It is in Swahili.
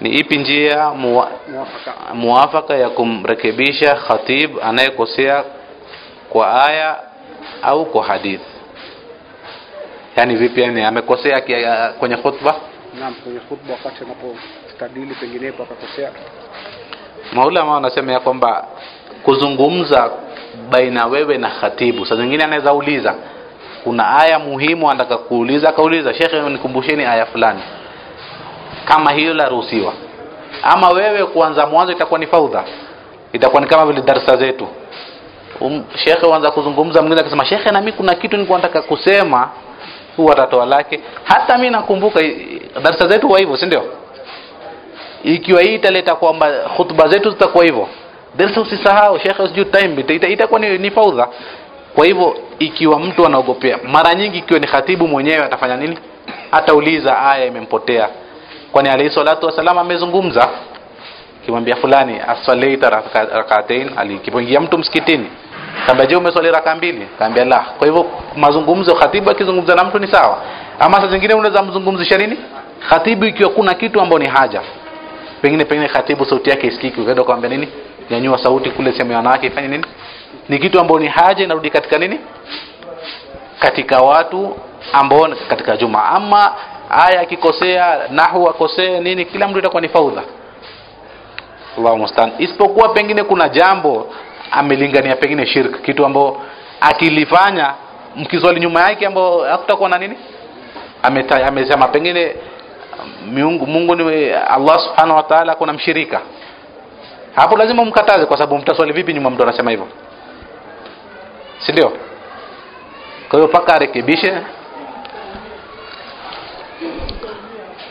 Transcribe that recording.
ni ipi njia muwafaka, ya kumrekebisha khatib anayekosea kwa aya au kwa hadith? Yani vipi yani amekosea kwenye khutba? Naam kwenye khutba wakati anapostadili penginepo akakosea. Maulama wanasema ya kwamba kuzungumza baina wewe na khatibu saa zingine anaweza uliza kuna aya muhimu anataka kuuliza akauliza shekhe nikumbusheni aya fulani kama hiyo laruhusiwa. Ama wewe kuanza mwanzo itakuwa ni faudha. Itakuwa ni kama vile darsa zetu. Um, shekhe huanza kuzungumza mwingine akisema shekhe na mimi kuna kitu nilikuwa nataka kusema. Huwa atatoa lake. Hata mi nakumbuka darasa zetu huwa hivyo si ndio? Ikiwa hii italeta kwamba hutuba zetu zitakuwa hivyo. Darsa usisahau shekhe usijui time ita- ita- itakuwa ni, ni faudha. Kwa hivyo ikiwa mtu anaogopea mara nyingi ikiwa ni khatibu mwenyewe atafanya nini? Atauliza aya imempotea kwani alayhi salatu wasalam amezungumza. Kimwambia fulani asalaita raka- rakatain. Alikipoingia mtu msikitini. Kaambia je umeswali raka mbili? Kaambia la. Kwa hivyo mazungumzo khatibu akizungumza na mtu ni sawa. Ama saa zingine unaweza mzungumzisha nini? Khatibu ikiwa kuna kitu ambao ni haja. Pengine pengine khatibu sauti yake isikiki ukaenda ukamwambia nini? Nyanyua sauti kule sehemu ya wanawake ifanye nini? Ni kitu ambao ni haja inarudi katika nini? Katika watu ambao katika juma. Ama aya akikosea nahu akosee nini kila mtu itakuwa ni faudha. Allahu mustaan. Isipokuwa pengine kuna jambo amelingania pengine shirk kitu ambao akilifanya mkiswali nyuma yake ambao hakutakuwa na nini? Amesema pengine miungu Mungu ni Allah subhanahu wa ta'ala kuna mshirika. Hapo lazima mkataze kwa sababu mtaswali vipi nyuma mtu anasema hivyo? Si ndio? Kwa hiyo paka arekebishe Yeah.